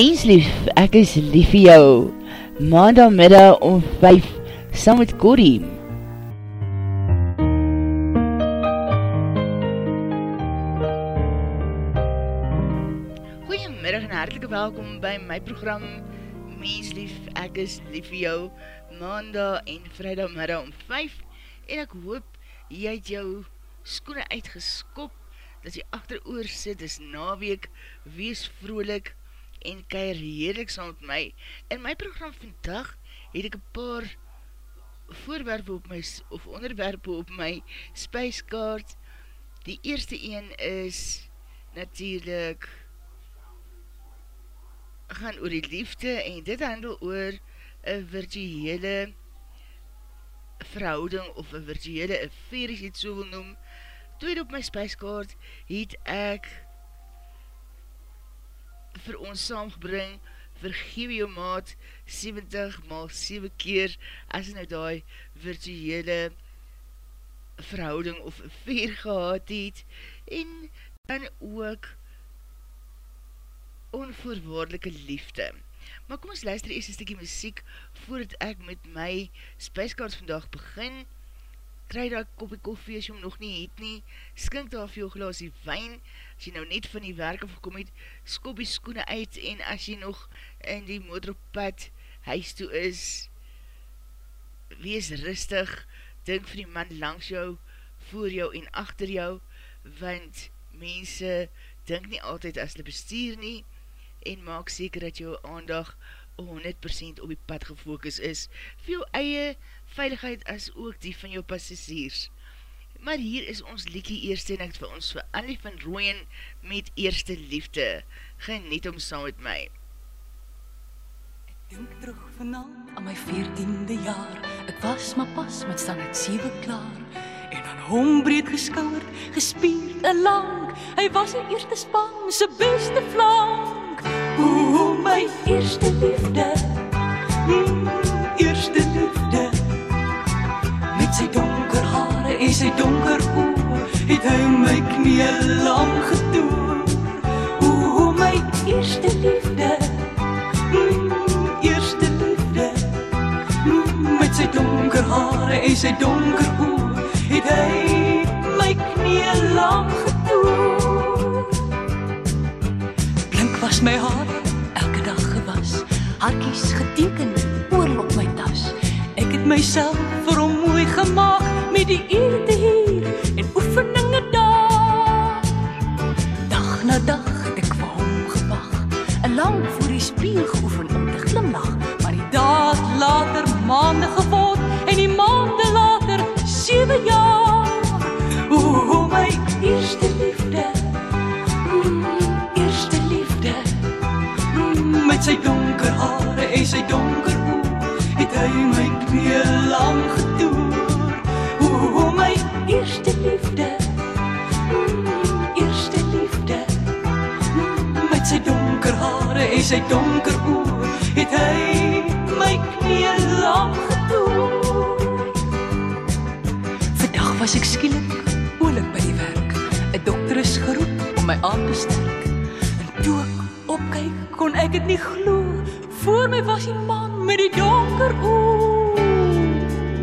Menslief, ek is lief vir jou. Maandagmiddag om 5, saam met Corrie. Goeiemiddag en hartelike welkom by my program Menslief, ek is lief vir jou. Maandag en vrijdagmiddag om 5 en ek hoop jy het jou skoene uitgeskop dat jy achter oor sit, is naweek, wees vrolik, en keir heerlik saam met my. In my program vandag het ek een paar voorwerpe op my, of onderwerpe op my spijskaart. Die eerste een is natuurlijk gaan oor die liefde en dit handel oor een virtuele verhouding of een virtuele affair, as jy het so wil noem. Tweede op my spijskaart het ek vir ons saamgebring, vergewe jou maat 70 mal 7 keer, as nou die virtuele verhouding of veer gehad het, en dan ook onvoorwaardelike liefde. Maar kom ons luister eers een stikkie muziek, voordat ek met my spijskaart vandag begin, kry daar kopie koffie as jy hom nog nie het nie, skink daar veel glasie wijn, as jy nou net van die werk afgekom het, skop die skoene uit, en as jy nog in die motorpad huis toe is, wees rustig, dink vir die man langs jou, voor jou en achter jou, want mense dink nie altyd as hulle bestuur nie, en maak seker dat jou aandag 100% op die pad gefokus is, vir jou eie veiligheid as ook die van jou passasiers. Maar hier is ons liekie eerste en ek vir ons vir Annie van Rooien met eerste liefde. Geniet om saam met my. Ek denk terug vanavond aan my veertiende jaar. Ek was maar pas met staan het 7 klaar. En aan hom breed geskouwerd, gespierd en lang. Hy was die eerste span, sy beste flank. Oeh, my eerste liefde. Mm, en sy donker oë het hy my knie lam getoer. O my eerste liefde. Mm, eerste liefde. Mm, met sy donker hare en sy donker oë het hy my knie lam getoer. Blink was my hare elke dag gewas. Hartjies geteken oorlop my tas. Ek het myself vir hom mooi gemaak met die ete hier en oefeninge daar. Dag na dag het ek vir hom gewag, en lang voor die spieel geoefen om te glimlach, maar die daad later maande geword en die maande later 7 jaar. O, my eerste liefde, mm, eerste liefde, mm, met sy donker hare en sy donker en sy donker oor, het hy my knie lang getoer. Vandag was ek skielik oulik by die werk. 'n Dokter is geroep om my aan te sterk. En toe ek opkyk, kon ek dit nie glo. Voor my was die man met die donker oë.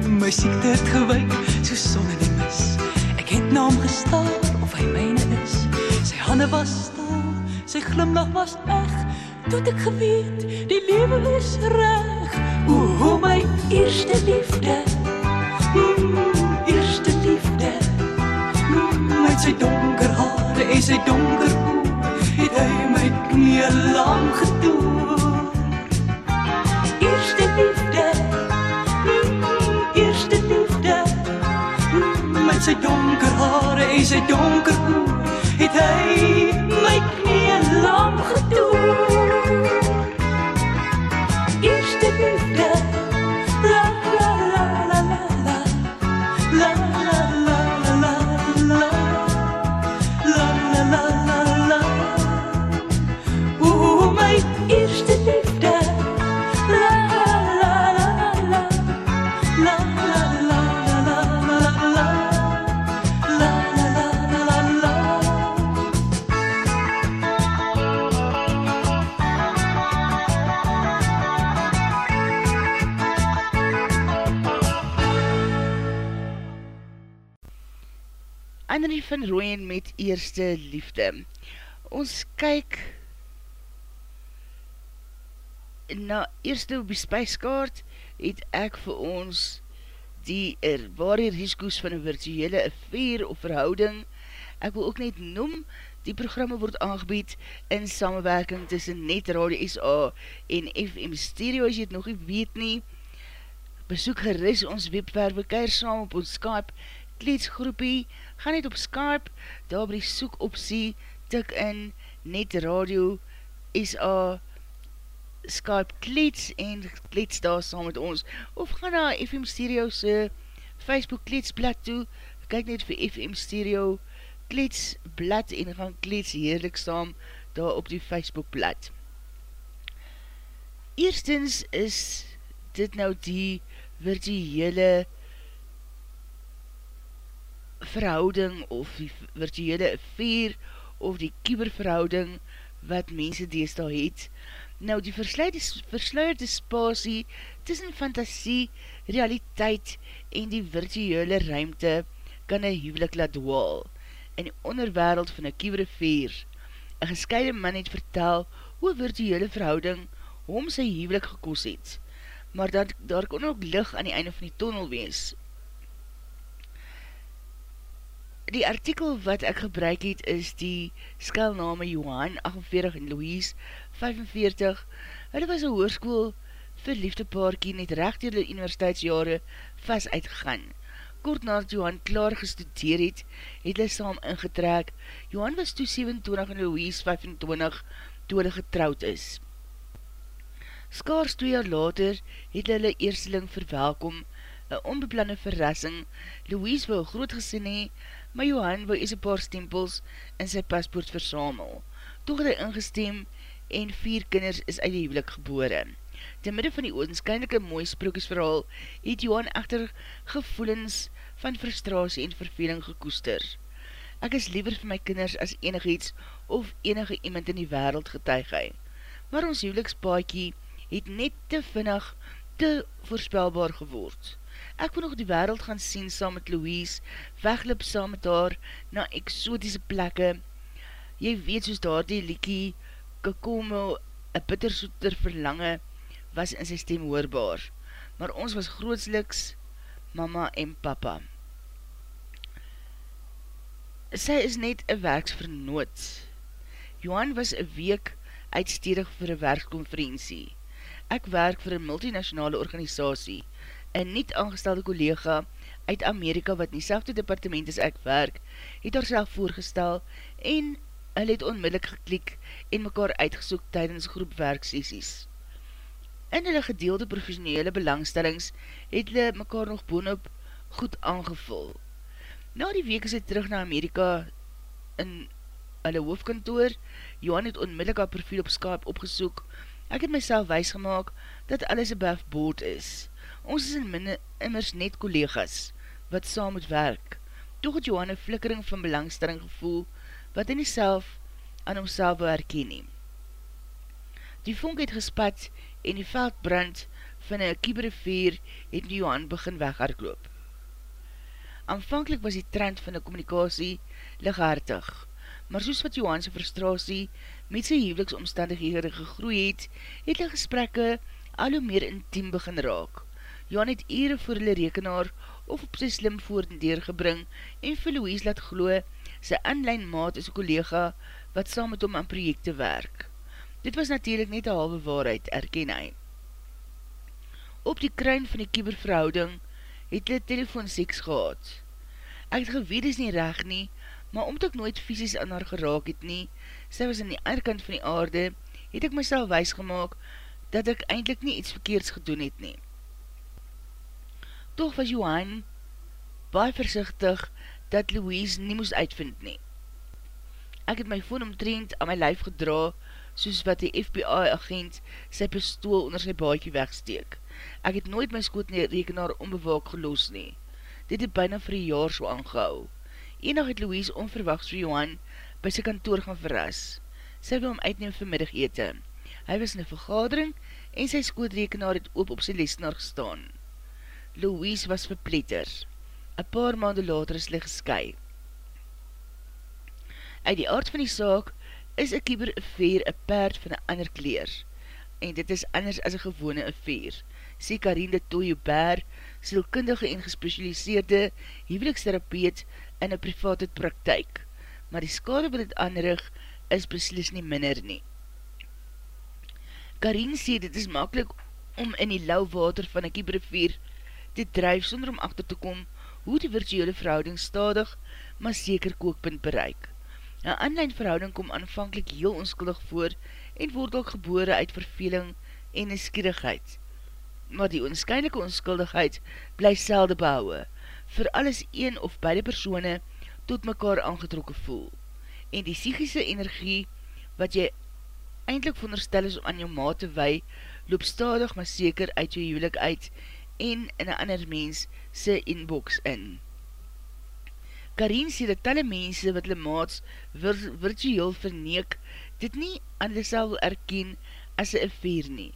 My siekte het gewyk so son in die mis. Ek het na hom gestaar of hy myne is. Sy hande was stil, sy glimlag was eg. Toe ek geweet die lewe is reg. O, my eerste liefde. Mm, eerste liefde. Mm, met sy donker hare en sy donker oë het hy my knie lang getoer. Eerste liefde. Mm, eerste liefde. Mm, met sy donker hare en sy donker oë het hy van Rooyen met Eerste Liefde. Ons kyk na Eerste op die spijskaart het ek vir ons die er, waar die risikoes van een virtuele affair of verhouding. Ek wil ook net noem, die programme word aangebied in samenwerking tussen Net Radio SA en FM Stereo, as jy het nog nie weet nie. Besoek geris ons webwerwe, keir saam op ons Skype, kleedsgroepie, ga net op Skype, daar by die soek optie, tik in Net Radio SA Skype klets en klets daar saam met ons. Of ga na FM Stereo se Facebook kletsblad toe kyk net vir FM Stereo kletsblad en gaan klets heerlik saam daar op die Facebook blad Eerstens is dit nou die virtuele verhouding of die virtuele affair of die kieberverhouding wat mense deesdaal het Nou die versluierde spasie tussen fantasie, realiteit en die virtuele ruimte kan een huwelik laat dwaal. In die onderwereld van een kievere veer, een gescheide man het vertel hoe virtuele verhouding hom sy huwelik gekos het, maar dat daar kon ook lig aan die einde van die tunnel wees. Die artikel wat ek gebruik het is die skelname Johan 48 en Louise 45. Hulle was een hoerskoel vir liefdepaarkie net recht door die universiteitsjare vast uitgegaan. Kort nadat Johan klaar gestudeer het, het hulle saam ingetrek. Johan was toe 27 en Louise 25 toe hulle getrouwd is. Skaars twee jaar later het hulle eersteling verwelkom, een onbeplanne verrassing. Louise wil groot gesin hee, maar Johan wil ees een paar stempels in sy paspoort versamel. Toch het hy ingestem en vier kinders is uit die huwelik gebore. Ten midde van die oordenskynlijke mooi sprookjesverhaal het Johan echter gevoelens van frustratie en verveling gekoester. Ek is liever vir my kinders as enig iets of enige iemand in die wereld getuig hy. Maar ons huwelikspaaikie het net te vinnig te voorspelbaar geword. Ek wil nog die wereld gaan sien saam met Louise, weglip saam met haar na exotiese plekke. Jy weet soos daar die liekie, kakomo, a bittersoeter verlange, was in sy stem hoorbaar. Maar ons was grootsliks, mama en papa. Sy is net een werksvernoot. Johan was een week uitstedig vir een werkskonferentie. Ek werk vir een multinationale organisatie, een niet aangestelde collega uit Amerika wat in die selfde departement as ek werk, het haar self voorgestel en hy het onmiddellik geklik en mekaar uitgesoek tydens groep werksessies. In hulle gedeelde professionele belangstellings het hulle mekaar nog boonop goed aangevul. Na die week is hy terug na Amerika in hulle hoofdkantoor, Johan het onmiddellik haar profiel op Skype opgesoek, ek het myself wijsgemaak dat alles above board is. Ons is in minne immers net collega's, wat saam moet werk. Toch het Johan een flikkering van belangstelling gevoel, wat in die self aan homself wil herkenem. Die vonk het gespat en die veld brand van een kiebere veer het die Johan begin weghaardloop. Aanvankelijk was die trend van die communicatie lighartig, maar soos wat Johanse frustratie met sy huweliksomstandighede gegroei het, het die gesprekke al hoe meer intiem begin raak. Johan het ere voor hulle rekenaar of op sy slim voordeur gebring en vir Louise laat gloe, sy online maat is een collega wat saam met hom aan projekte werk. Dit was natuurlijk net een halwe waarheid, erken hy. Op die kruin van die kieberverhouding het hulle telefoon seks gehad. Ek het geweet is nie reg nie, maar omdat ek nooit fysisk aan haar geraak het nie, sy was in die aarkant van die aarde, het ek myself wijs gemaakt dat ek eindelijk nie iets verkeerds gedoen het nie. Toch was Johan baie versichtig dat Louise nie moes uitvind nie. Ek het my phone omtrend aan my lijf gedra, soos wat die FBI-agent sy pistool onder sy baadje wegsteek. Ek het nooit my skoot nie rekenaar onbewaak geloos nie. Dit het byna vir een jaar so aangehou. Eendag het Louise onverwachts vir Johan by sy kantoor gaan verras. Sy wil hom uitneem vir middag eten. Hy was in een vergadering en sy skootrekenaar het oop op sy lesnaar gestaan. Louise was verpletter. Een paar maanden later is hulle gesky. Uit die aard van die saak is een kieber affair een paard van een ander kleer. En dit is anders as een gewone affair. Sê Karin de Toyobaar, sielkundige en gespecialiseerde huwelikstherapeut in een private praktijk. Maar die skade wat het aanrig is beslis nie minder nie. Karin sê dit is makkelijk om in die lauw water van een kieberveer te drijf sonder om achter te kom hoe die virtuele verhouding stadig, maar seker kookpunt bereik. Een online verhouding kom aanvankelijk heel onskuldig voor en word ook gebore uit verveling en neskierigheid. Maar die onskynlijke onskuldigheid bly selde behouwe, vir alles een of beide persone tot mekaar aangetrokke voel. En die psychische energie wat jy eindelijk veronderstel is om aan jou maat te wei, loop stadig maar seker uit jou huwelik uit en in een ander mens sy inbox in. Karin sê dat talle mense wat hulle maats vir, virtueel verneek, dit nie aan hulle sal erken as sy affair nie.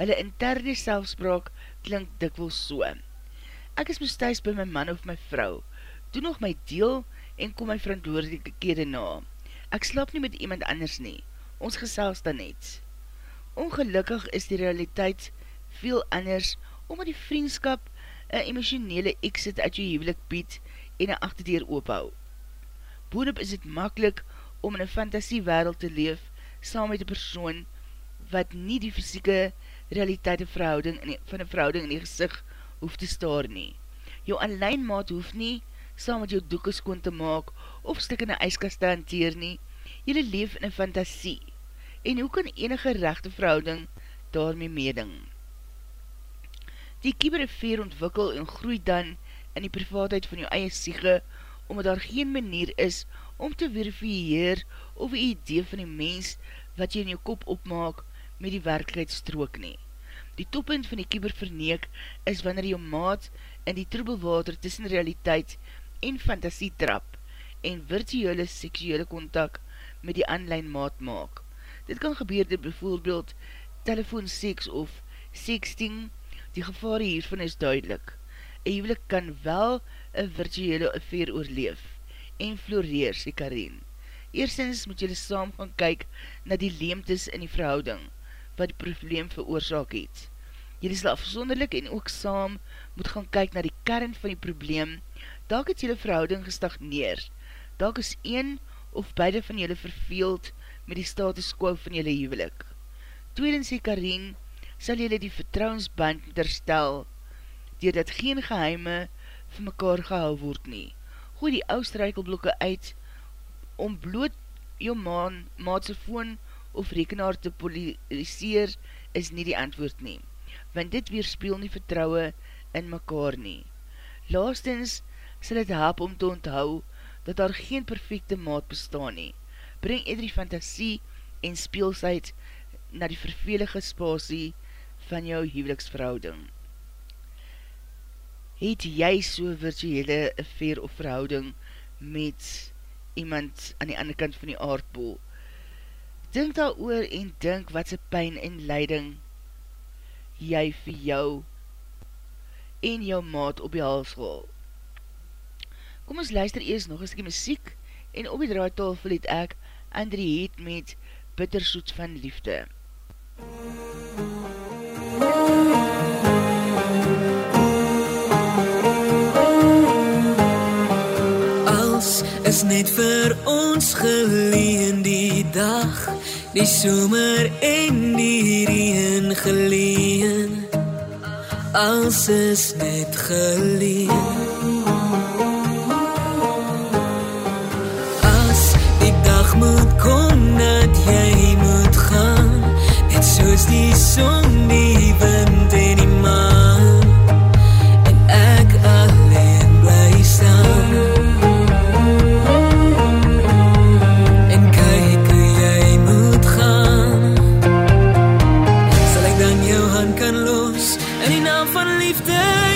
Hulle interne selfspraak klink dikwels so. Ek is moest thuis by my man of my vrou, doen nog my deel en kom my verantwoordelike kere na. Ek slaap nie met iemand anders nie, ons gesels dan net. Ongelukkig is die realiteit veel anders, omdat die vriendskap een emotionele exit uit jou hevelik bied en een achterdeur oophou. Boonop is het makkelijk om in een fantasie wereld te leef saam met die persoon wat nie die fysieke realiteit verhouding die, van die verhouding in die gezicht hoef te staar nie. Jou online maat hoef nie saam met jou doeken skoon te maak of stik in die ijskast te hanteer nie. Jylle leef in een fantasie en hoe kan enige rechte verhouding daarmee meeding? Die kieberafeer ontwikkel en groei dan in die privaatheid van jou eie siege, omdat daar geen manier is om te verifieer of die idee van die mens wat jy in jou kop opmaak met die werkelijkheid strook nie. Die toppunt van die kieberverneek is wanneer jou maat in die troebelwater tussen realiteit en fantasie trap en virtuele seksuele contact met die online maat maak. Dit kan gebeur dit bijvoorbeeld telefoonseks of sexting, die gevaar hiervan is duidelik. Een huwelik kan wel een virtuele affair oorleef en floreer, sê Karin. Eerstens moet jylle saam gaan kyk na die leemtes in die verhouding, wat die probleem veroorzaak het. Jylle sal afzonderlik en ook saam moet gaan kyk na die kern van die probleem, dalk het jylle verhouding gestagneer, dalk is een of beide van jylle verveeld, met die status quo van jylle huwelik. Tweedens sê Karin, sal jylle die vertrouwensband terstel, dier dat geen geheime van mekaar gehou word nie. Gooi die oustreikelblokke uit, om bloot jou maan, maatse foon of rekenaar te polariseer, is nie die antwoord nie, want dit weerspeel nie vertrouwe in mekaar nie. Laastens sal het help om te onthou, dat daar geen perfecte maat bestaan nie bring eerder die fantasie en speelsheid na die vervelige spasie van jou huweliksverhouding. Het jy so virtuele affair of verhouding met iemand aan die ander kant van die aardbol? Dink daar oor en dink wat sy pijn en leiding jy vir jou en jou maat op die hals gehaal. Kom ons luister eers nog eens die muziek en op die draaitafel het ek Andrie het met Bittersoet van Liefde. Als is net vir ons geleen die dag, die somer en die reen geleen. Als is net geleen. moet kom dat jy moet gaan net soos die son die los en die naam van liefde.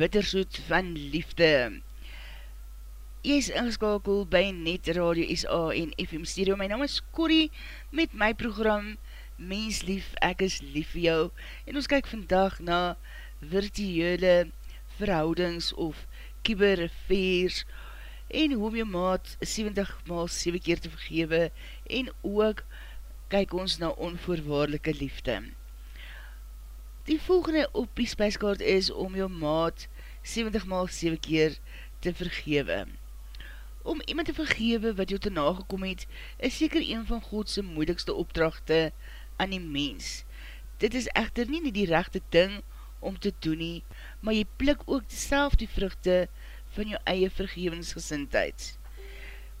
Bittersoet van liefde. Jy is ingeskakel by Net Radio SA en FM Stereo. My naam is Corrie met my program Mens Lief, Ek is Lief vir Jou. En ons kyk vandag na virtuele verhoudings of kiberaffairs en hoe om jou maat 70 maal 7 keer te vergewe en ook kyk ons na onvoorwaardelike liefde. Die volgende op die spijskaart is om jou maat 70 maal 7 keer te vergewe. Om iemand te vergewe wat jou te nagekom het, is seker een van Godse moeilikste opdrachte aan die mens. Dit is echter nie die rechte ding om te doen nie, maar jy plik ook self die vruchte van jou eie vergevensgesintheid.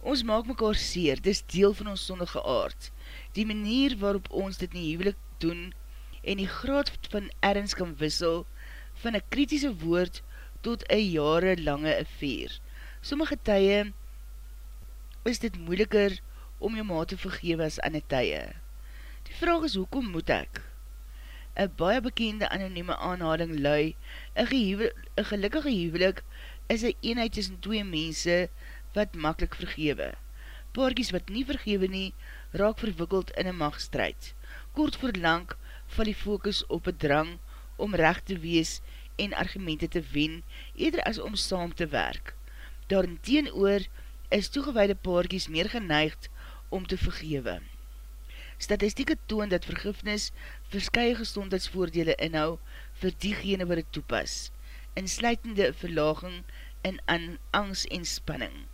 Ons maak mekaar seer, dit is deel van ons sondige aard. Die manier waarop ons dit nie hevelik doen, en die graad van ergens kan wissel van een kritiese woord tot een jarenlange affair. Sommige tye is dit moeiliker om jou maat te vergewe as aan die tye. Die vraag is, hoekom moet ek? Een baie bekende anonieme aanhaling lui, een, een gelukkige huwelik is een eenheid tussen twee mense wat makkelijk vergewe. Paarkies wat nie vergewe nie, raak verwikkeld in een machtstrijd. Kort voor lang val die focus op het drang om recht te wees en argumente te wen, eerder as om saam te werk. Daarin teen oor is toegeweide paarkies meer geneigd om te vergewe. Statistieke toon dat vergifnis verskye gezondheidsvoordele inhou vir diegene wat het toepas, insluitende verlaging in an angst en spanning,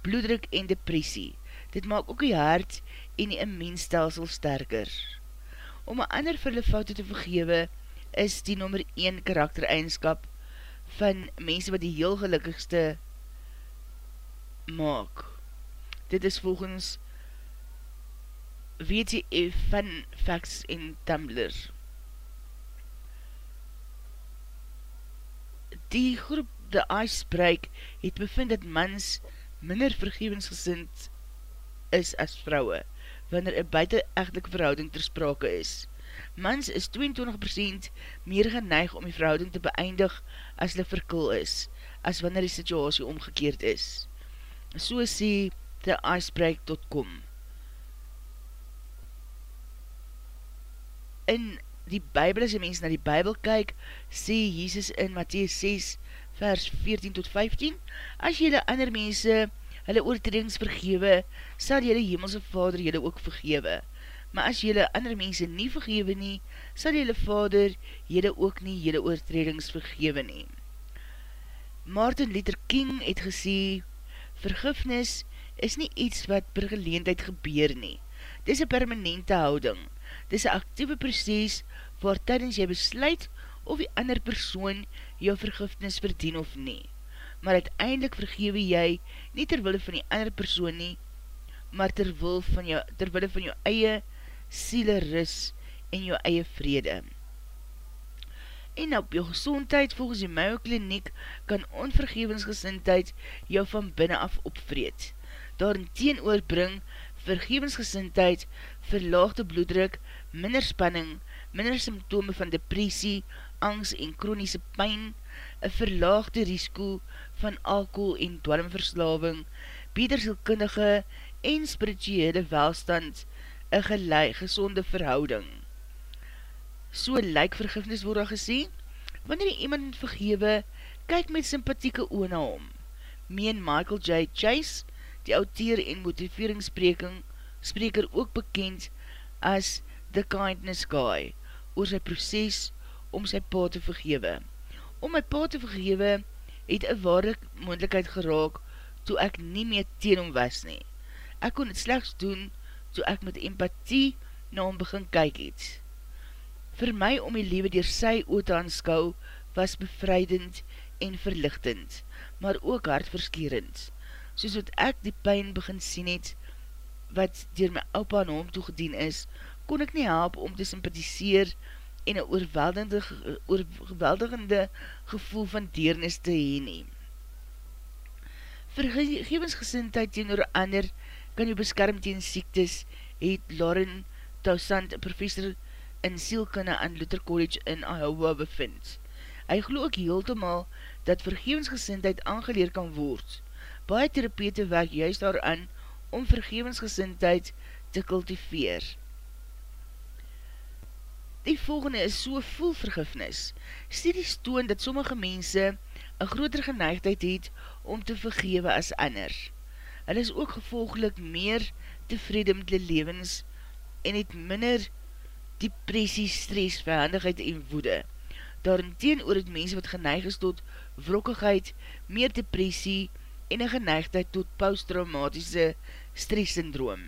bloeddruk en depressie. Dit maak ook die hart en die immuunstelsel sterker. Om een ander vir hulle foute te vergewe, is die nummer 1 karaktereigenskap van mense wat die heel gelukkigste maak. Dit is volgens WTF van Facts en Tumblr. Die groep The Icebreak het bevind dat mans minder vergevensgesind is as vrouwe, wanneer een buiten-echtelike verhouding ter sprake is. Mans is 22% meer geneig om die verhouding te beëindig as hulle verkul is, as wanneer die situasie omgekeerd is. So sê theicebreak.com In die Bijbel, as die mens na die Bijbel kyk, sê Jesus in Matthäus 6 vers 14 tot 15, as jylle ander mense hulle oortredings vergewe, sal jylle hemelse vader jylle ook vergewe. Maar as jylle ander mense nie vergewe nie, sal jylle vader jylle ook nie jylle oortredings vergewe nie. Martin Luther King het gesê, vergifnis is nie iets wat per geleendheid gebeur nie. Dit is een permanente houding. Dit is een actieve proces waar tydens jy besluit of die ander persoon jou vergifnis verdien of nie. Maar uiteindelik vergewe jy nie terwille van die ander persoon nie, maar terwille van jou, terwille van jou eie siele ris en jou eie vrede. En op jou gezondheid volgens die Mayo Kliniek kan onvergevensgesintheid jou van binnen af opvreed. Daarin teen oorbring vergevensgesintheid, verlaagde bloeddruk, minder spanning, minder symptome van depressie, angst en kroniese pijn, een verlaagde risiko van alcohol en dwalmverslaving, beter sielkundige en spirituele welstand, een gelijk gezonde verhouding. So lyk vergifnis word al gesê, wanneer jy iemand vergewe, kyk met sympathieke oor na hom. Meen Michael J. Chase, die auteur en motiveringsspreker ook bekend as The Kindness Guy, oor sy proces om sy pa te vergewe. Om my pa te vergewe, het een ware moendlikheid geraak, toe ek nie meer teen hom was nie. Ek kon het slechts doen, toe ek met empathie na hom begin kyk het. Vir my om die lewe dier sy oot aanskou, was bevrijdend en verlichtend, maar ook hartverskerend soos wat ek die pijn begin sien het, wat dier my opa aan hom toegedien is, kon ek nie help om te sympathiseer en een oorweldigende, oorweldigende gevoel van deernis te heen neem. Vergevensgesintheid teen oor ander kan jou beskerm teen siektes, het Lauren Tausand, professor in sielkunde aan Luther College in Iowa bevind. Hy geloof ook heeltemaal dat vergevensgesintheid aangeleer kan word, baie therapeute werk juist daaraan om vergevensgesintheid te kultiveer. Die volgende is so voel vergifnis. Studies toon dat sommige mense een groter geneigdheid het om te vergewe as ander. Hulle is ook gevolgelik meer tevrede met die levens en het minder depressie, stress, verhandigheid en woede. Daarenteen oor het mense wat geneig is tot wrokkigheid, meer depressie, en een geneigdheid tot posttraumatische stresssyndroom.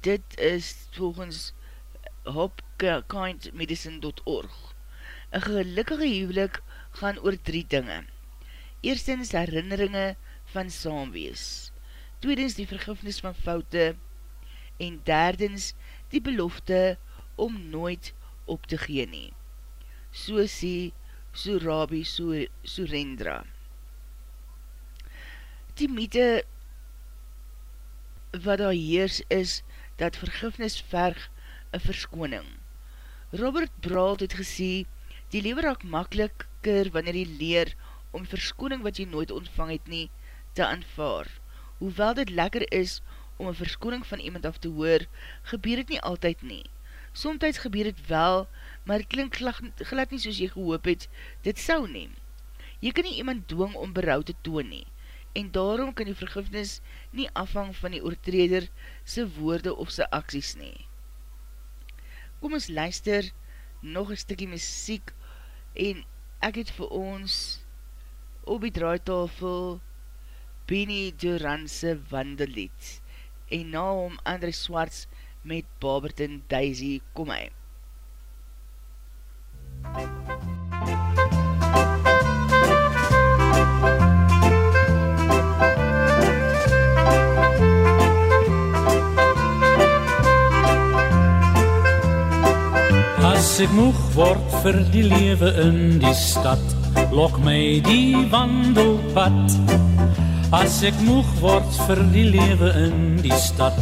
Dit is volgens hopkindmedicine.org. Een gelukkige huwelik gaan oor drie dinge. Eerstens herinneringe van saamwees. Tweedens die vergifnis van foute. En derdens die belofte om nooit op te gee nie. So sê Surabi Surendra. So die mythe wat daar heers is, dat vergifnis verg een verskoning. Robert Brault het gesê, die lewe raak makkeliker wanneer jy leer om verskoning wat jy nooit ontvang het nie, te aanvaar. Hoewel dit lekker is om een verskoning van iemand af te hoor, gebeur het nie altyd nie. Somtijds gebeur het wel, maar het klink glad nie soos jy gehoop het, dit sou neem. Jy kan nie iemand dwing om berouw te toon nie en daarom kan die vergifnis nie afhang van die oortreder sy woorde of sy acties nie. Kom ons luister nog een stikkie muziek en ek het vir ons op die draaitafel Benny Duranse wandelied en na om André Swarts met Baberton Daisy kom hy. MUZIEK As ek moeg word vir die lewe in die stad, lok my die wandelpad. As ek moeg word vir die lewe in die stad,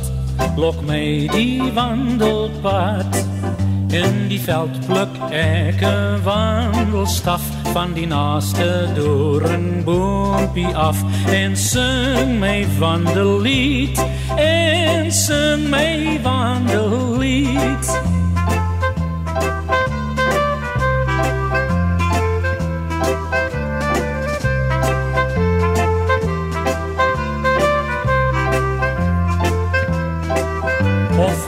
lok my die wandelpad. In die veld pluk ek 'n wandelstaf van die naaste doringboompie af en sing my wandellied en sing my wandellied.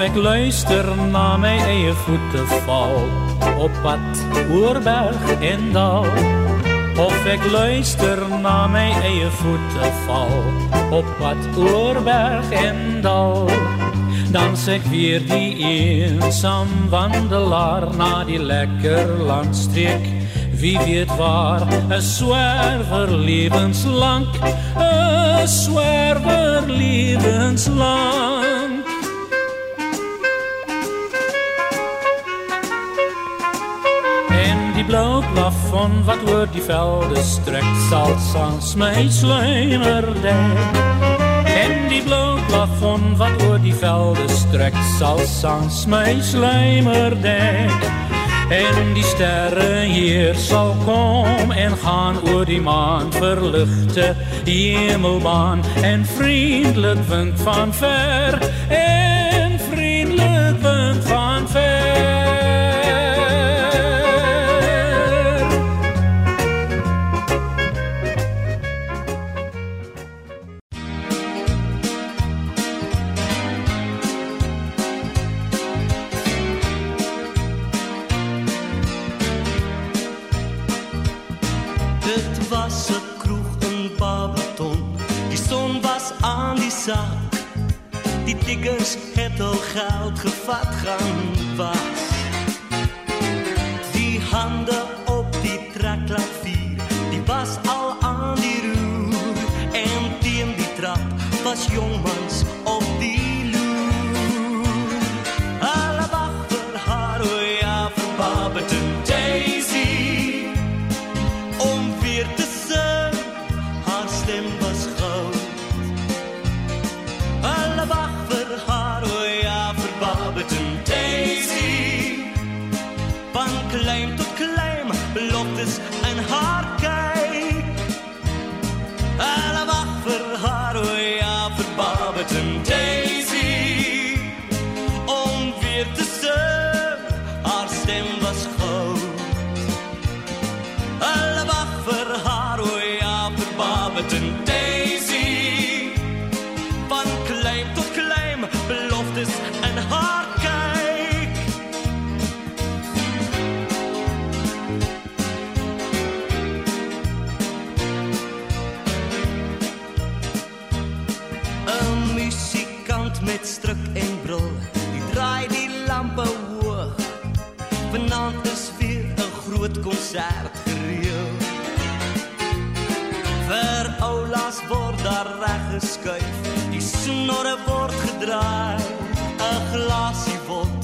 Ek luister na my eie voete val op pad oor berg en dal of ek luister na my eie voete val op pad oor berg en dal dans ek weer die eensaam wandelaar na die lekker landstreek. Wie weet waar, een swerver levenslang, een swerver levenslang. Blauw plafond wat oor die velde strekt, sal sans my sluimer dek. En die blauw plafond wat oor die velde strek Sal sans my sluimer dek En die sterre hier sal kom En gaan oor die maan verlichte hemelbaan En vriendelijk wind van ver En het al geld gevat gaan was. Die hande op die trekklavier, die was al aan die roer. En teen die trap was jongmans geskuif, die snorre word gedraai. 'n Glasie word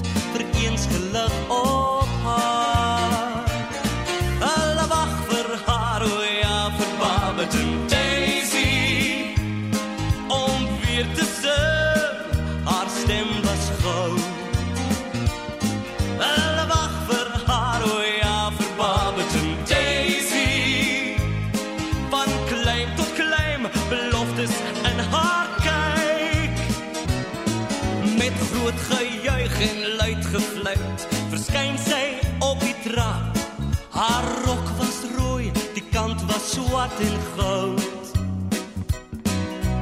swart en goud.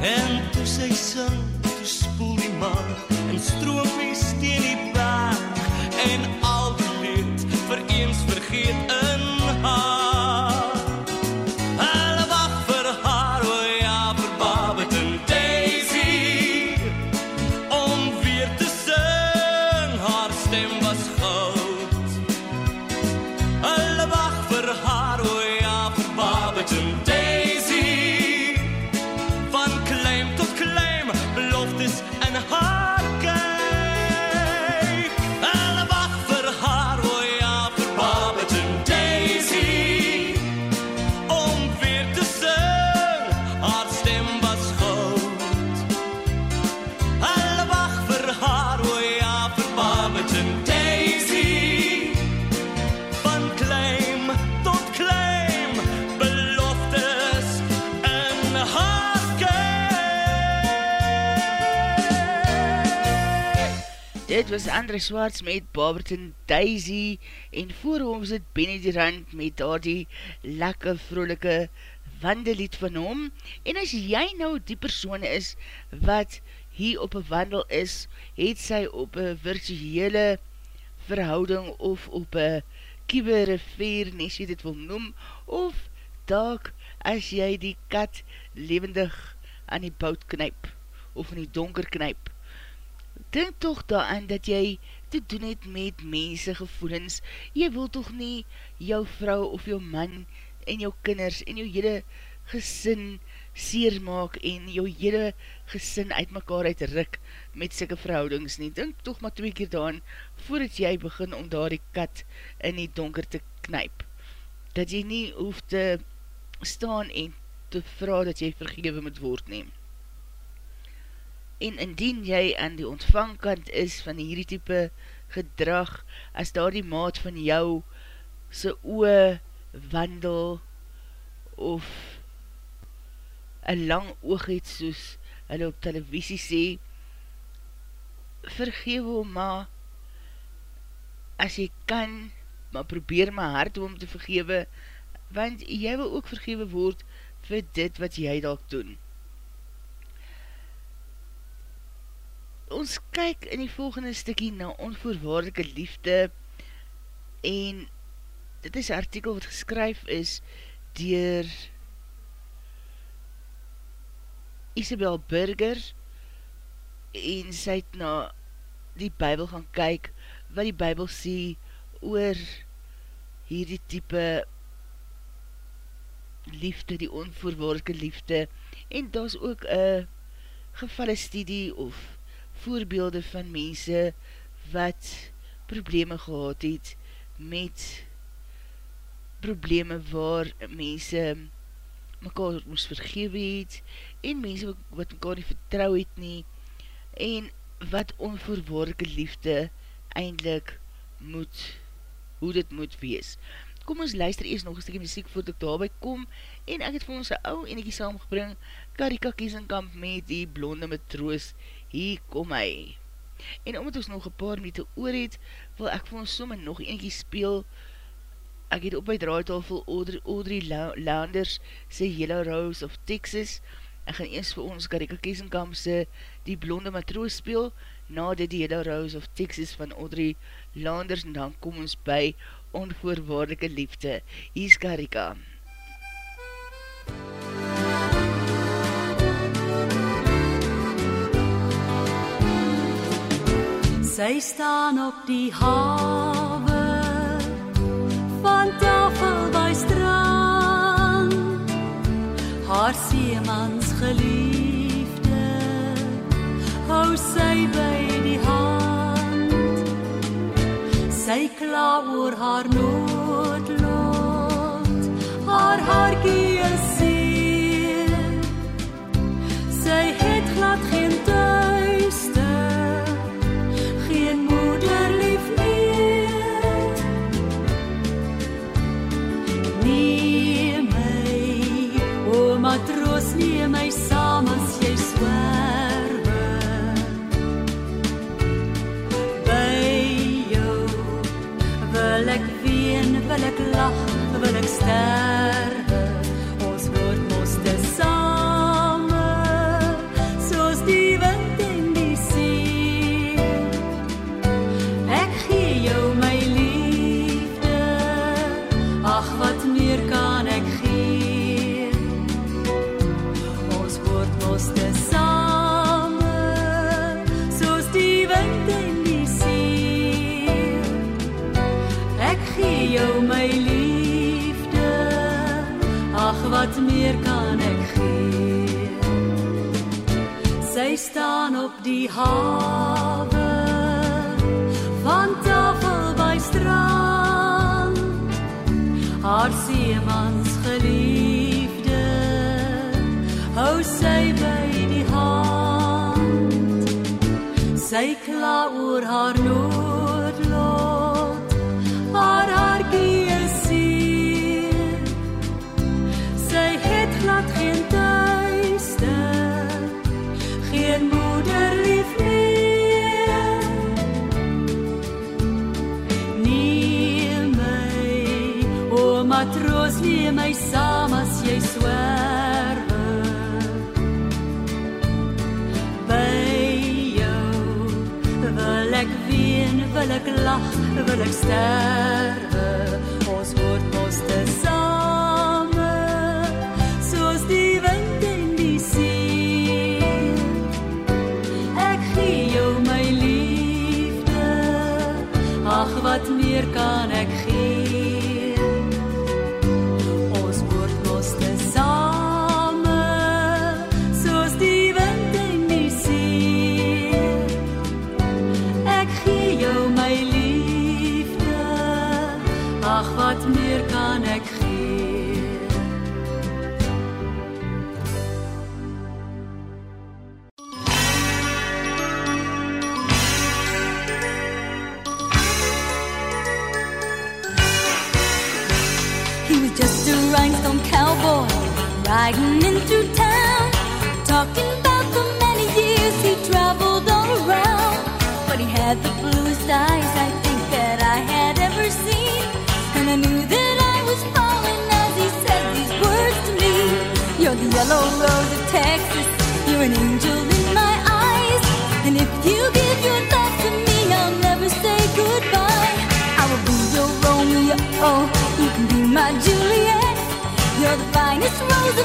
En toe sy sing, toe spoel die maan en stroomies teen die berg en al die Dit was Andre Swarts met Barberton Daisy en voor ons het Benny die Rand met daar die lekker vrolike wandelied van hom. En as jy nou die persoon is wat hier op een wandel is, het sy op een virtuele verhouding of op een kiebereveer, nes jy dit wil noem, of dalk as jy die kat levendig aan die bout knyp, of in die donker knyp, Dink toch daaraan dat jy te doen het met mense gevoelens. Jy wil toch nie jou vrou of jou man en jou kinders en jou hele gesin seer maak en jou hele gesin uit mekaar uit rik met sikke verhoudings nie. Dink toch maar twee keer daan voordat jy begin om daar die kat in die donker te knyp. Dat jy nie hoef te staan en te vraag dat jy vergewe moet word neem. En indien jy aan die ontvangkant is van hierdie type gedrag, as daar die maat van jou sy oe wandel of een lang oog het soos hulle op televisie sê, vergewe hom maar, as jy kan, maar probeer my hart om te vergewe, want jy wil ook vergewe word vir dit wat jy dalk doen. Ons kyk in die volgende stikkie na onvoorwaardelike liefde en dit is artikel wat geskryf is dier Isabel Burger en sy het na die bybel gaan kyk wat die bybel sê oor hierdie type liefde, die onvoorwaardelike liefde en daar is ook een gevalle studie of voorbeelde van mense wat probleme gehad het met probleme waar mense mekaar moes vergewe het en mense wat mekaar nie vertrouw het nie en wat onvoorwaardelike liefde eindelijk moet, hoe dit moet wees. Kom ons luister eers nog een stukje muziek voordat ek daarby kom en ek het vir ons een ou enekie saamgebring Karika Kiesenkamp met die blonde matroos hier kom hy. En omdat ons nog een paar minuut oor het, wil ek vir ons somme nog enekie speel. Ek het op my draaitafel Audrey, Audrey Landers sy Yellow Rose of Texas. Ek gaan eers vir ons Karika Kiesenkamp sy die blonde matroos speel na dit die Yellow Rose of Texas van Audrey Landers en dan kom ons by onvoorwaardelike liefde. Hier is Karika Sy staan op die hawe van tafel by strand. Haar seemans geliefde hou sy by die hand. Sy kla oor haar noodlot haar hartjie is wil ek lag wil ek sterwe. Ons word mos te same Rose of Texas, you're an angel in my eyes, and if you give your love to me, I'll never say goodbye. I will be your Romeo, you can be my Juliet. You're the finest rose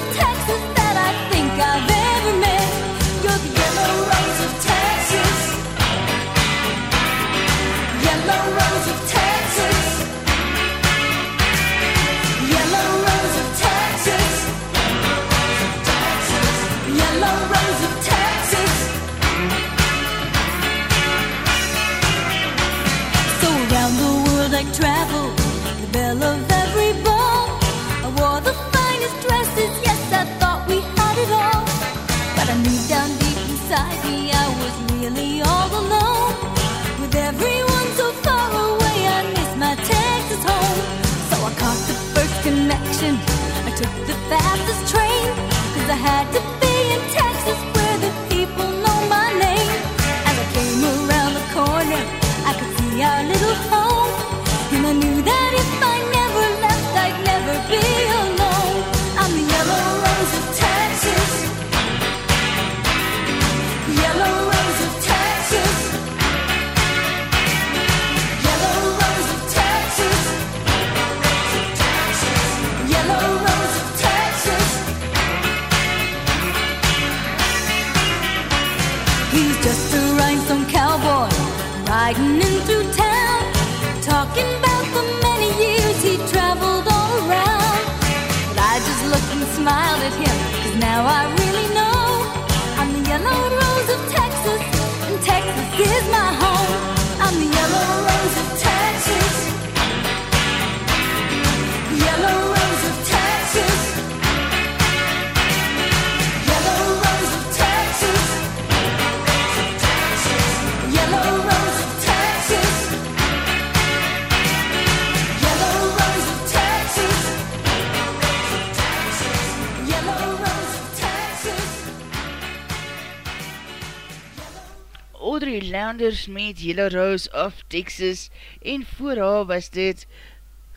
Landers met Yellow Rose of Texas en voor haar was dit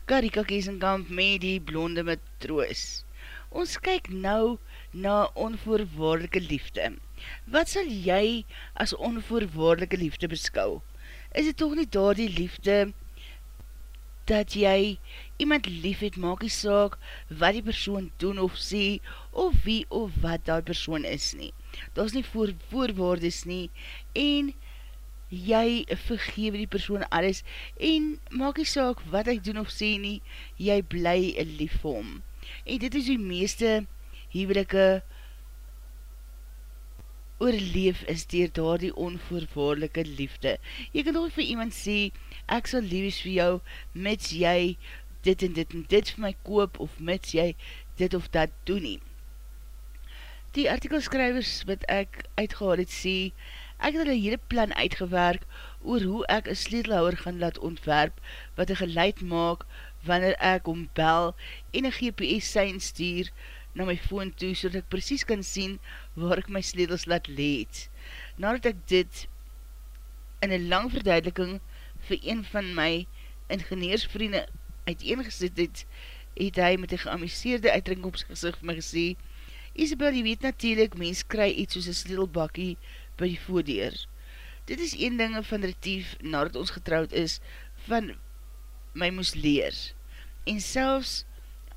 Karika Kiesenkamp met die blonde matroos. Ons kyk nou na onvoorwaardelike liefde. Wat sal jy as onvoorwaardelike liefde beskou? Is dit toch nie daar die liefde dat jy iemand lief het, maak die saak wat die persoon doen of sê, of wie of wat dat persoon is nie. Daar is nie voor, voorwaardes nie, en jy vergewe die persoon alles, en maak die saak wat hy doen of sê nie, jy bly lief vir hom. En dit is die meeste huwelike oorleef is dier daar die onvoorwaardelike liefde. Jy kan toch vir iemand sê, ek sal lief vir jou, mits jy dit en dit en dit vir my koop, of mits jy dit of dat doen nie. Die artikelskrywers wat ek uitgehaal het sê, ek het hulle hele plan uitgewerk oor hoe ek een sleetelhouwer gaan laat ontwerp wat een geleid maak wanneer ek om bel en een GPS sein stuur na my phone toe, so dat ek precies kan sien waar ek my sleetels laat leed. Nadat ek dit in een lang verduideliking vir een van my ingenieursvriende uiteengesit het, het hy met een geamuseerde uitdrink op sy gezicht vir my gesê, Isabel, jy weet natuurlijk, mens kry iets soos een sleetelbakkie by die voordeur. Dit is een ding van retief, nadat ons getrouwd is, van my moes leer. En selfs,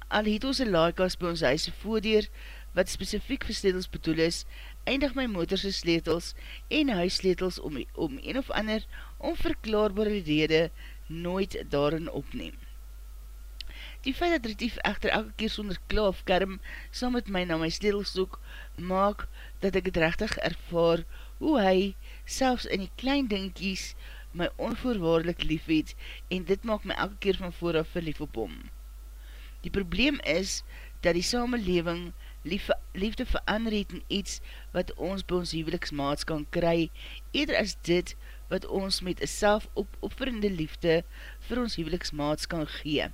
al het ons een laaikas by ons huise voordeur, wat specifiek vir sleetels bedoel is, eindig my motorse sleetels en huissleetels om, om een of ander onverklaarbare rede nooit daarin opneem. Die feit dat Retief echter elke keer sonder kla of kerm saam met my na my sledelstok maak dat ek het rechtig ervaar hoe hy selfs in die klein dinkies my onvoorwaardelik lief het en dit maak my elke keer van vooraf verlief op hom. Die probleem is dat die samenleving lief, liefde verander het in iets wat ons by ons huweliksmaats kan kry, eerder as dit wat ons met een self op opverende liefde vir ons huweliksmaats kan gee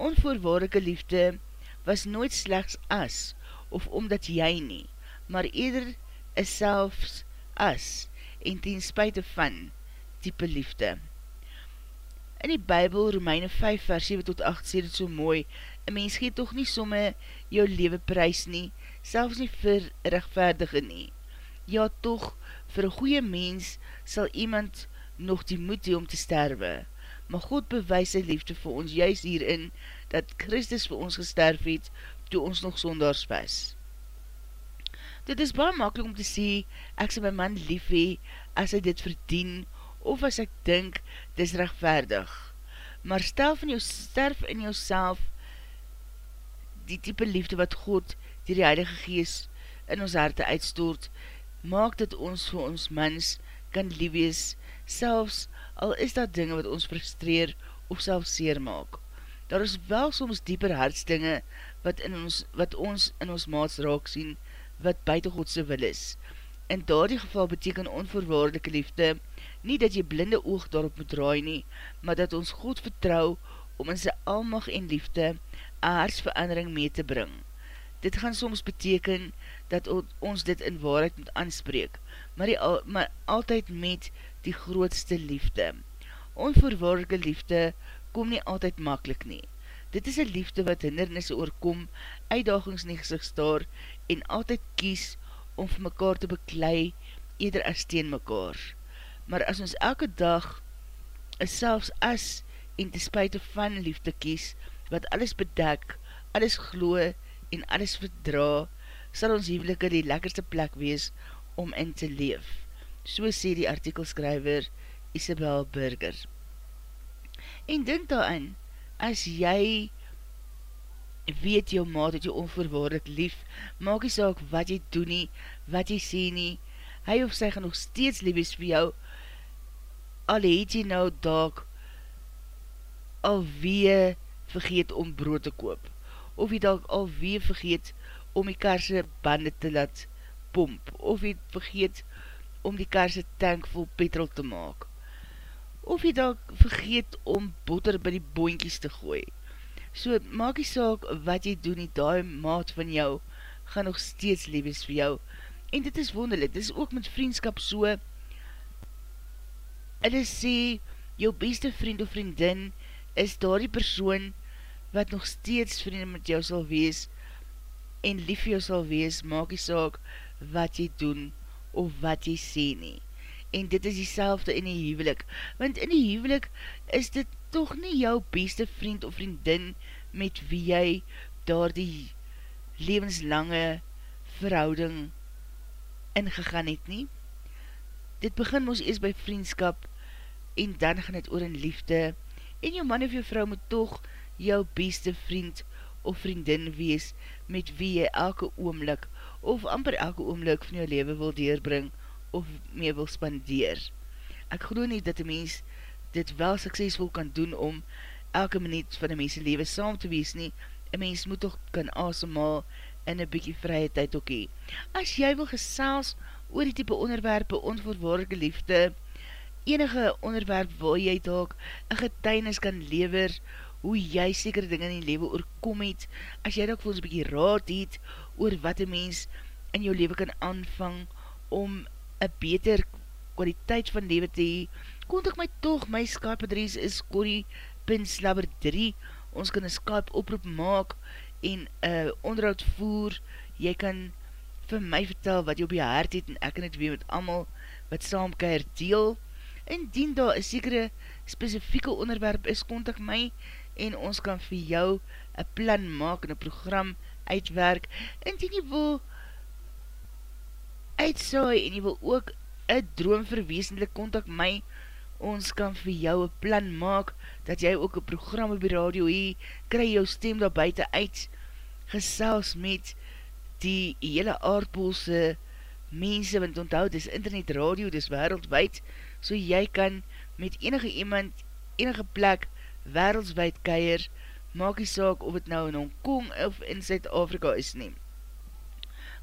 onvoorwaardelike liefde was nooit slechts as, of omdat jy nie, maar eerder is selfs as, en ten spuite van, type liefde. In die Bijbel, Romeine 5 vers 7 tot 8, sê dit so mooi, een mens geet toch nie somme jou lewe prijs nie, selfs nie vir rechtvaardige nie. Ja toch, vir een goeie mens sal iemand nog die moed hee om te sterwe maar God bewys sy liefde vir ons juist hierin, dat Christus vir ons gesterf het, toe ons nog sondags was. Dit is baie makkelijk om te sê, ek sal my man lief hee, as hy dit verdien, of as ek dink, dit is rechtvaardig. Maar stel van jou sterf in jou die type liefde wat God, die die Heilige Gees, in ons harte uitstoort, maak dat ons vir ons mens kan lief wees, selfs al is dat dinge wat ons frustreer of self seer maak. Daar is wel soms dieper hartsdinge wat, in ons, wat ons in ons maats raak sien, wat buiten Godse wil is. In daardie geval beteken onvoorwaardelike liefde nie dat jy blinde oog daarop moet draai nie, maar dat ons God vertrou om in sy almag en liefde een hartsverandering mee te bring. Dit gaan soms beteken dat ons dit in waarheid moet anspreek, maar, die, maar altyd met die grootste liefde. Onvoorwaardelike liefde kom nie altyd makkelijk nie. Dit is een liefde wat hindernisse oorkom, uitdagings nie gezicht staar en altyd kies om vir mekaar te beklei, eder as teen mekaar. Maar as ons elke dag is selfs as en te spuite van liefde kies, wat alles bedek, alles glo en alles verdra, sal ons hevelike die lekkerste plek wees om in te leef so sê die artikelskryver Isabel Burger. En dink daarin, as jy weet jou maat het jou onvoorwaardelik lief, maak jy saak wat jy doen nie, wat jy sê nie, hy of sy gaan nog steeds lief is vir jou, al het jy nou daak alweer vergeet om brood te koop, of jy daak alweer vergeet om die karse bande te laat pomp, of jy vergeet om die karse tank vol petrol te maak. Of jy dalk vergeet om boter by die boinkies te gooi. So maak die saak wat jy doen, die daai maat van jou gaan nog steeds lewees vir jou. En dit is wonderlik, dit is ook met vriendskap so. Hulle sê, jou beste vriend of vriendin is daar die persoon wat nog steeds vrienden met jou sal wees en lief jou sal wees, maak die saak wat jy doen of wat jy sê nie. En dit is die in die huwelik, want in die huwelik is dit toch nie jou beste vriend of vriendin met wie jy daar die levenslange verhouding ingegaan het nie. Dit begin ons eers by vriendskap en dan gaan het oor in liefde. En jou man of jou vrou moet toch jou beste vriend of vriendin wees met wie jy elke oomlik of amper elke oomlik van jou leven wil deurbring of mee wil spandeer. Ek geloof nie dat die mens dit wel suksesvol kan doen om elke minuut van die mense leven saam te wees nie, een mens moet toch kan asemhaal in een bykie vrye tyd ook hee. As jy wil gesels oor die type onderwerpe onvoorwaardelike liefde, enige onderwerp waar jy dalk een getuinis kan lever, hoe jy sekere dinge in die lewe oorkom het, as jy dalk vir ons bykie raad het, oor wat een mens in jou leven kan aanvang om een beter kwaliteit van leven te hee, kontak my toch, my Skype adres is corrie.slabber3, ons kan een Skype oproep maak en uh, onderhoud voer, jy kan vir my vertel wat jy op jy hart het en ek kan het weer met amal wat saamkeer deel, indien daar een sekere specifieke onderwerp is, kontak my en ons kan vir jou een plan maak en een program uitwerk, indien jy wil uitsaai en jy wil ook een droom verweesendlik, kontak my, ons kan vir jou een plan maak, dat jy ook een program op die radio hee, kry jou stem daar buiten uit, gesels met die hele aardpoolse mense, want onthoud, dis internet radio, dis wereldwijd, so jy kan met enige iemand, enige plek, wereldwijd keier, maak die saak of het nou in Hongkong of in Zuid-Afrika is neem.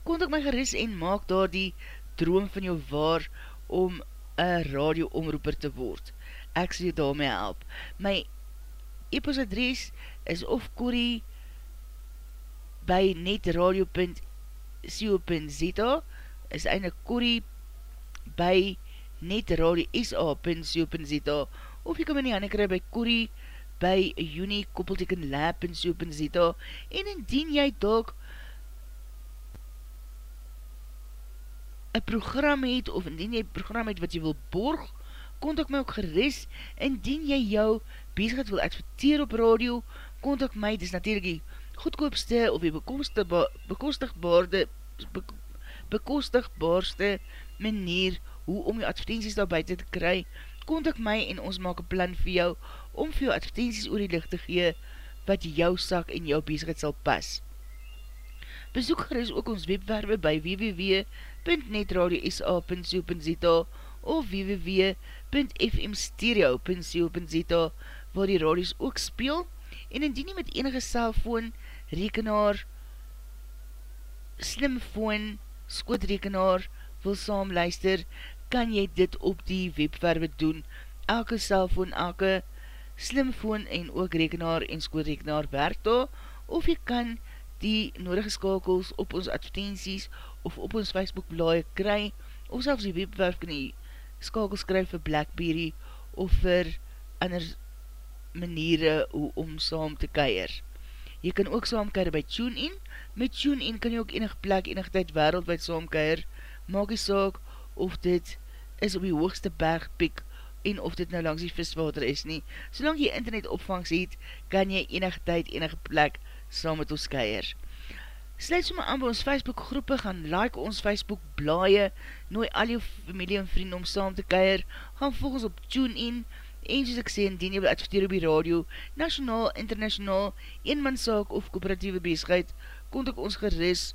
Kont ek my geris en maak daar die droom van jou waar om een radio-omroeper te word. Ek sal jou daarmee help. My e-post adres is of Corrie by netradio.co.za is einde Corrie by netradio.sa.co.za of jy kan my nie handen kry by Corrie by unikoppeltekenlab.co.za en indien jy dalk een program het, of indien jy program het wat jy wil borg, kontak my ook geris, indien jy jou bezigheid wil adverteer op radio, kontak my, dis natuurlijk die goedkoopste of die bekostigbaarde bekostigbaarste manier hoe om jou advertenties daar buiten te kry, kontak my en ons maak een plan vir jou om vir jou advertenties oor die licht te gee wat jou sak en jou bezigheid sal pas. Besoek gerust ook ons webwerwe by www.netradio.sa.co.za of www.fmstereo.co.za waar die radios ook speel en indien jy met enige cellfoon, rekenaar, slimfoon, skootrekenaar wil saam luister, kan jy dit op die webwerwe doen. Elke cellfoon, elke slimfoon en ook rekenaar en skootrekenaar werk daar, of jy kan die nodige skakels op ons advertenties of op ons Facebook blaie kry, of selfs die webwerf kan die skakels kry vir Blackberry of vir ander maniere hoe om saam te keir. Jy kan ook saam keir by TuneIn. Met TuneIn kan jy ook enig plek, enig tyd wereldwijd saam keir. Maak die saak of dit is op die hoogste bergpiek en of dit nou langs die viswater is nie. Solang jy internet opvangs het, kan jy enig tyd, enig plek saam met ons keier. Sluit somme aan by ons Facebook groepe, gaan like ons Facebook blaie, nooi al jou familie en vrienden om saam te keier, gaan volg ons op TuneIn, en soos ek sê, indien jy wil adverteer op die radio, nationaal, internationaal, eenmanszaak of kooperatieve bezigheid, kontak ons geris,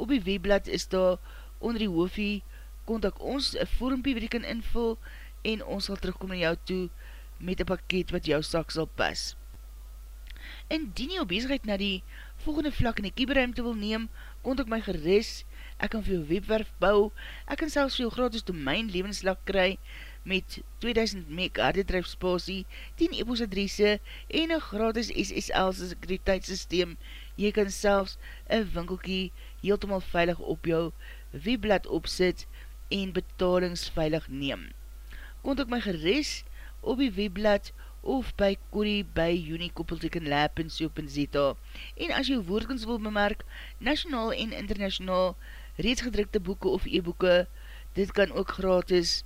op die webblad is daar, onder die hoofie, kontak ons, een vormpie wat jy kan invul, en ons sal terugkom na jou toe, met een pakket wat jou sak sal pas. Indien jy op bezigheid na die volgende vlak in die kieberuimte wil neem, kont ek my geris, ek kan vir jou webwerf bou, ek kan selfs vir jou gratis domein levenslag kry, met 2000 meg hardedrive spasie, 10 e-post adresse, en een gratis SSL sekuriteitssysteem, jy kan selfs een winkelkie heeltemal veilig op jou webblad opsit, en betalingsveilig neem. Kont ek my geris, op die webblad, of by Corrie by unikoppeltekenlab.co.za en as jou woordkens wil bemerk, nationaal en internationaal reeds gedrukte boeken of e-boeken, dit kan ook gratis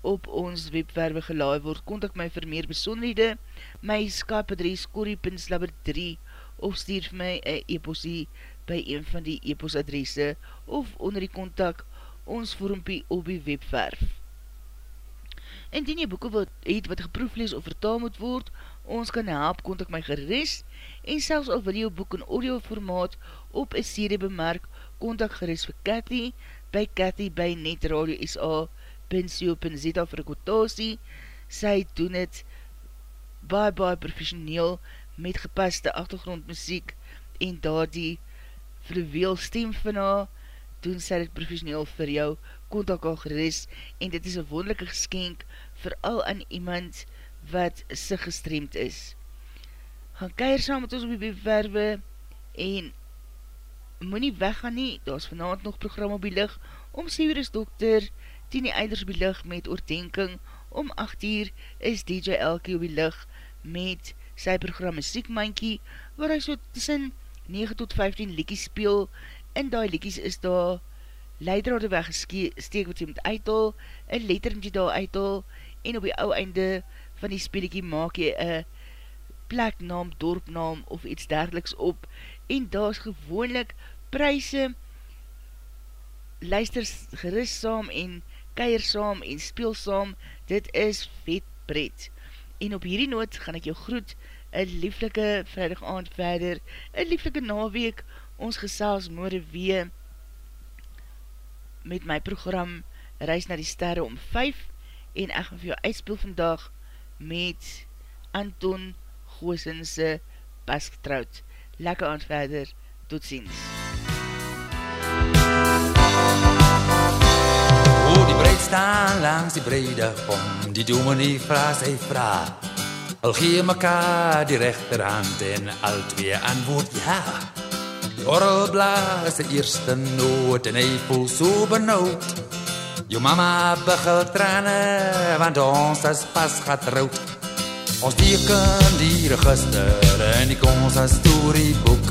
op ons webwerwe gelaai word. Contact my vir meer besonderhede, my Skype adres corrie.slabber3 of stuur vir my een e-postie by een van die e-post adresse of onder die contact ons vormpie op die webwerf. Indien jy boeken wat het wat geproeflees of vertaal moet word, ons kan help, kontak my geris, en selfs al wil jy boek in audio formaat op een serie bemerk, kontak geris vir Cathy, by Cathy by netradio.sa.co.za vir kwotasie, sy doen het baie baie professioneel met gepaste achtergrondmuziek en daar die verweel stem van haar, doen sy dit professioneel vir jou, kontak al geris, en dit is een wonderlijke geskenk, vooral aan iemand wat sig gestreemd is. Gaan keir saam met ons op die webwerwe en moet nie weggaan nie, daar is vanavond nog program op die lig, om 7 uur is dokter, 10 die einders op die lig met oordenking, om 8 uur is DJ Elkie op die lig met sy program Muziekmankie, waar hy so tussen 9 tot 15 liekies speel, en die liekies is daar leidrade weggesteek wat jy moet uithaal, een letter moet jy daar uithaal, en op die ou einde van die speelikie maak jy een pleknaam, dorpnaam of iets dergeliks op en daar is gewoonlik prijse luister gerust saam en keier saam en speel saam. Dit is vet pret. En op hierdie noot gaan ek jou groet, een lieflike vrijdag aand verder, een lieflike naweek, ons gesels moore wee, met my program Reis na die Sterre om 5 en ek gaan vir jou uitspeel vandag met Anton Goosense pas getrouwd. Lekker aand verder, tot ziens. O, die breed staan langs die brede om, die dominee vraag sy vraag. Al gee mekaar die rechterhand en al twee antwoord ja. Die orrel blaas die eerste noot en hy voel so benauwd. Jou mama begel trane, want ons is pas getrouwd. Ons teken die register en ek ons een storyboek.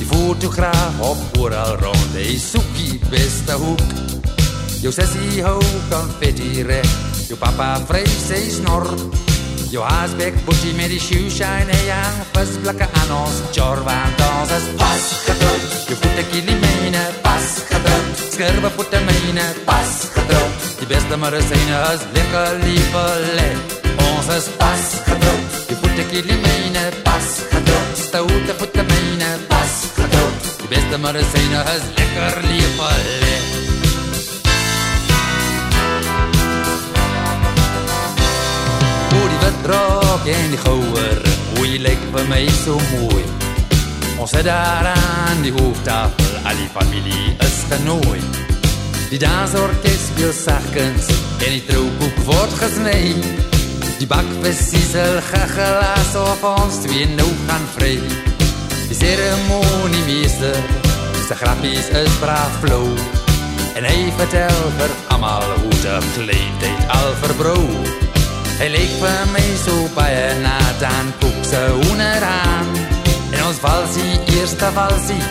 Die fotograaf op ooral rond, hy soek die beste hoek. Jou sissie hou confetti recht, jou papa vrees sy snor. Jou haasbek boetie met die shoeshine, hy hang visblikke aan ons jor, want ons is pas gedrukt. Jou voete kielie myne, pas gedrukt. Skurwe voete myne, pas gedrukt. Die beste medicijne is lekker lieve lekker. Ons is pas gedrukt. Die voete kielie myne, pas gedrukt. Stoute voete myne, pas gedrukt. Die beste medicijne is lekker lieve lekker. En die gouwer, hoe jy lyk vir my so mooi. Ons het daar aan die hoofdtafel, al die familie is genooi. Die dansorkest speel sagkens en die trouwboek word gesnij. Die bakvis sal gegelaas of ons twee nou gaan vry. Die ceremoniemeester, sy grappies is braaf flow. En hy vertel vir amal hoe de kleedheid al verbrou. Hy leek vir my so baie na dan koek sy onderaan. En ons valsie, eerste valsie,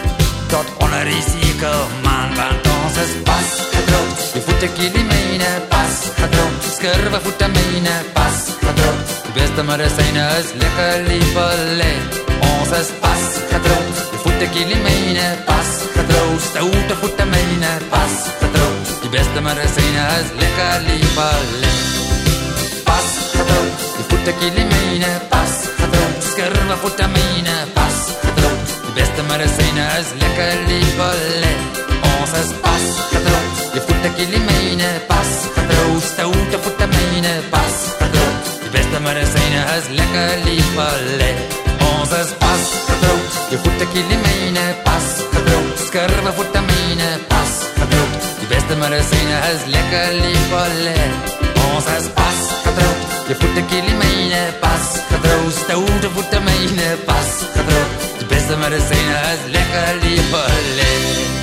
tot onder die siekel man, want ons is pas gedrukt. Die voete kielie myne, pas gedrukt. Skurwe voete myne, pas gedrukt. Die beste medicijne is lekker lieve le. Ons is pas gedrukt. Die voete kielie myne, pas gedrukt. Stoute voete myne, pas gedrukt. Die beste medicijne is lekker lieve le. Pas gedrukt. Die voete kielie myne, pas gedrukt. Skurwe voete myne, pas gedrukt. Die beste medicijne is lekker lieve le. Ons is pas gedrukt. Die voete kielie myne, pas gedrukt. Stoute voete myne, pas gedrukt. Die beste medicijne is lekker lieve le. Ons is pas gedrukt. Die voete kielie myne, pas gedrukt. Skurwe voete myne, pas gedrukt. Die beste medicijne is lekker lieve le. Ons is pas gedrukt. Je voete kielie myne, pas gedrukt. Stoute voete myne, pas gedrukt. Die beste medicijne is lekker lieve le.